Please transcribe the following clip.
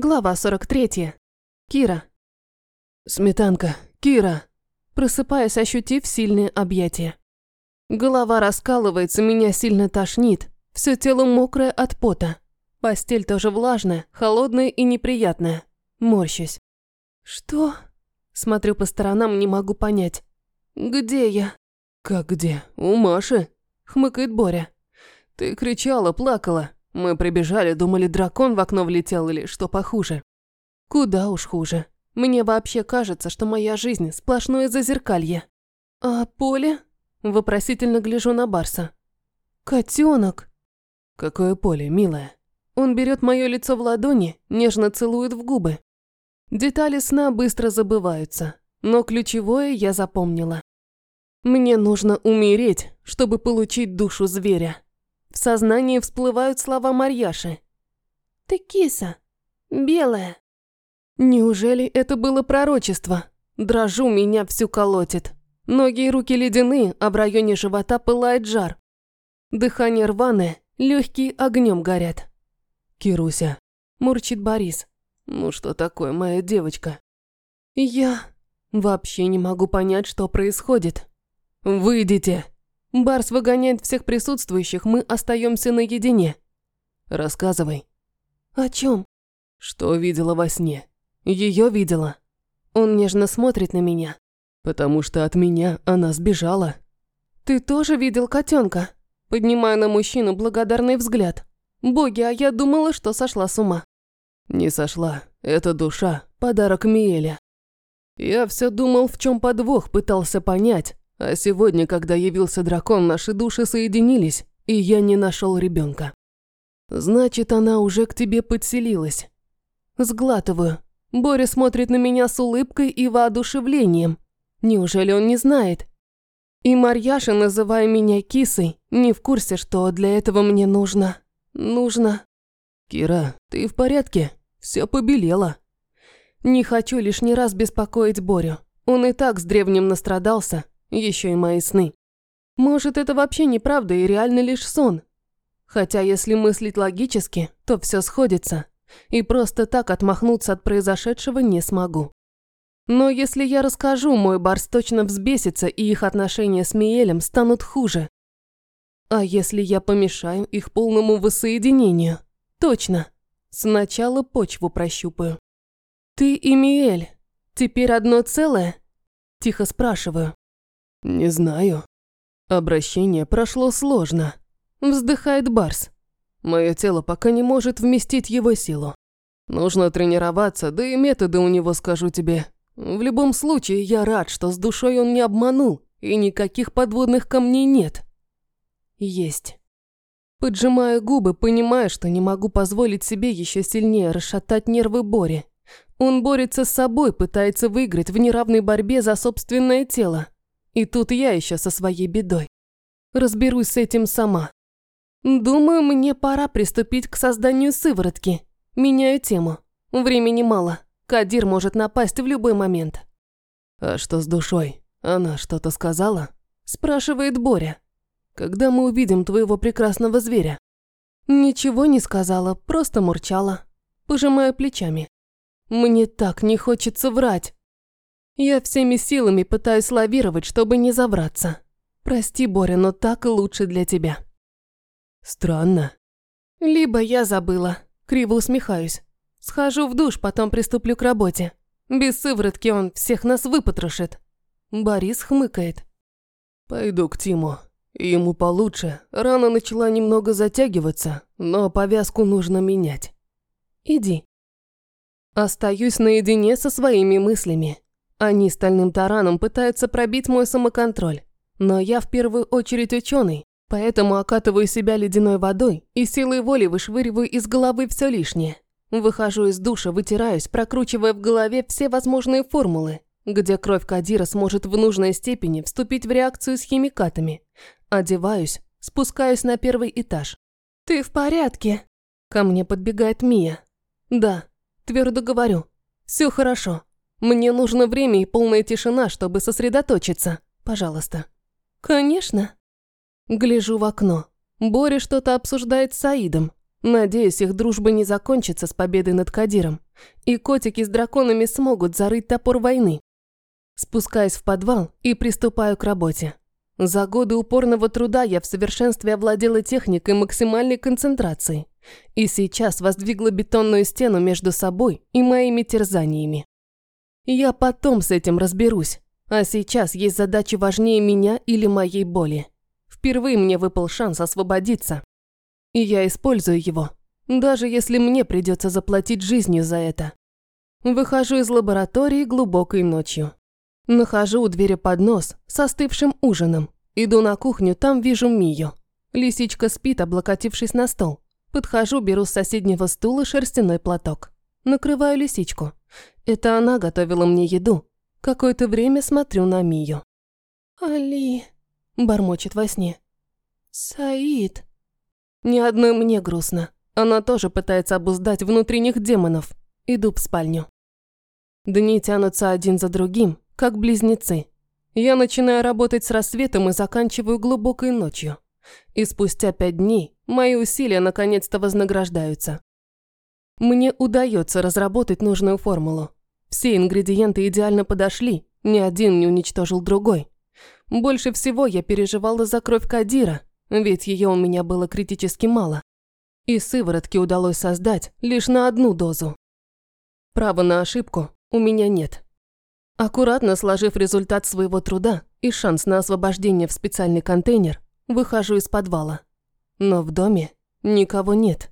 Глава 43. Кира. Сметанка. Кира. Просыпаясь, ощутив сильные объятия. Голова раскалывается, меня сильно тошнит. Все тело мокрое от пота. Постель тоже влажная, холодная и неприятная. Морщусь. Что? Смотрю по сторонам, не могу понять. Где я? Как где? У Маши. Хмыкает Боря. Ты кричала, плакала. Мы прибежали, думали, дракон в окно влетел или что похуже. Куда уж хуже. Мне вообще кажется, что моя жизнь – сплошное зазеркалье. А поле? Вопросительно гляжу на Барса. Котенок. Какое поле, милая? Он берет мое лицо в ладони, нежно целует в губы. Детали сна быстро забываются, но ключевое я запомнила. Мне нужно умереть, чтобы получить душу зверя. В сознании всплывают слова Марьяши. «Ты киса. Белая». Неужели это было пророчество? Дрожу, меня всю колотит. Ноги и руки ледяны, а в районе живота пылает жар. Дыхание рваное, легкие огнем горят. «Кируся», – мурчит Борис. «Ну что такое, моя девочка?» «Я...» Вообще не могу понять, что происходит. «Выйдите!» Барс выгоняет всех присутствующих, мы остаемся наедине. Рассказывай. О чем? Что видела во сне? Ее видела. Он нежно смотрит на меня. Потому что от меня она сбежала. Ты тоже видел котенка? Поднимаю на мужчину благодарный взгляд. Боги, а я думала, что сошла с ума. Не сошла. Это душа, подарок Миэля. Я все думал, в чем подвох, пытался понять. А сегодня, когда явился дракон, наши души соединились, и я не нашел ребенка. Значит, она уже к тебе подселилась. Сглатываю. Боря смотрит на меня с улыбкой и воодушевлением. Неужели он не знает? И Марьяша, называя меня кисой, не в курсе, что для этого мне нужно... Нужно... Кира, ты в порядке? Все побелело. Не хочу лишний раз беспокоить Борю. Он и так с древним настрадался, еще и мои сны. Может, это вообще неправда и реально лишь сон? Хотя, если мыслить логически, то все сходится. И просто так отмахнуться от произошедшего не смогу. Но если я расскажу, мой Барс точно взбесится, и их отношения с Миелем станут хуже. А если я помешаю их полному воссоединению? Точно. Сначала почву прощупаю. Ты и Миэль теперь одно целое? Тихо спрашиваю. «Не знаю. Обращение прошло сложно», – вздыхает Барс. «Мое тело пока не может вместить его силу. Нужно тренироваться, да и методы у него, скажу тебе. В любом случае, я рад, что с душой он не обманул, и никаких подводных камней нет». «Есть». Поджимаю губы, понимая, что не могу позволить себе еще сильнее расшатать нервы Бори. Он борется с собой, пытается выиграть в неравной борьбе за собственное тело. И тут я еще со своей бедой. Разберусь с этим сама. Думаю, мне пора приступить к созданию сыворотки. Меняю тему. Времени мало. Кадир может напасть в любой момент. «А что с душой? Она что-то сказала?» Спрашивает Боря. «Когда мы увидим твоего прекрасного зверя?» Ничего не сказала, просто мурчала. Пожимаю плечами. Мне так не хочется врать. Я всеми силами пытаюсь лавировать, чтобы не забраться. Прости, Боря, но так лучше для тебя. Странно. Либо я забыла. Криво усмехаюсь. Схожу в душ, потом приступлю к работе. Без сыворотки он всех нас выпотрошит. Борис хмыкает. Пойду к Тиму. Ему получше. Рана начала немного затягиваться, но повязку нужно менять. Иди. Остаюсь наедине со своими мыслями. Они стальным тараном пытаются пробить мой самоконтроль. Но я в первую очередь ученый, поэтому окатываю себя ледяной водой и силой воли вышвыриваю из головы все лишнее. Выхожу из душа, вытираюсь, прокручивая в голове все возможные формулы, где кровь Кадира сможет в нужной степени вступить в реакцию с химикатами. Одеваюсь, спускаюсь на первый этаж. «Ты в порядке?» Ко мне подбегает Мия. «Да», твердо говорю. «Все хорошо. Мне нужно время и полная тишина, чтобы сосредоточиться. Пожалуйста. Конечно. Гляжу в окно. Боря что-то обсуждает с Саидом. Надеюсь, их дружба не закончится с победой над Кадиром, и котики с драконами смогут зарыть топор войны. Спускаюсь в подвал и приступаю к работе. За годы упорного труда я в совершенстве овладела техникой максимальной концентрации и сейчас воздвигла бетонную стену между собой и моими терзаниями. Я потом с этим разберусь, а сейчас есть задачи важнее меня или моей боли. Впервые мне выпал шанс освободиться, и я использую его, даже если мне придется заплатить жизнью за это. Выхожу из лаборатории глубокой ночью. Нахожу у двери поднос с остывшим ужином. Иду на кухню, там вижу Мию. Лисичка спит, облокотившись на стол. Подхожу, беру с соседнего стула шерстяной платок. Накрываю лисичку. Это она готовила мне еду. Какое-то время смотрю на Мию. «Али...» – бормочет во сне. «Саид...» Ни одной мне грустно. Она тоже пытается обуздать внутренних демонов. Иду в спальню. Дни тянутся один за другим, как близнецы. Я начинаю работать с рассветом и заканчиваю глубокой ночью. И спустя пять дней мои усилия наконец-то вознаграждаются. Мне удается разработать нужную формулу. Все ингредиенты идеально подошли, ни один не уничтожил другой. Больше всего я переживала за кровь Кадира, ведь ее у меня было критически мало. И сыворотки удалось создать лишь на одну дозу. Права на ошибку у меня нет. Аккуратно сложив результат своего труда и шанс на освобождение в специальный контейнер, выхожу из подвала. Но в доме никого нет.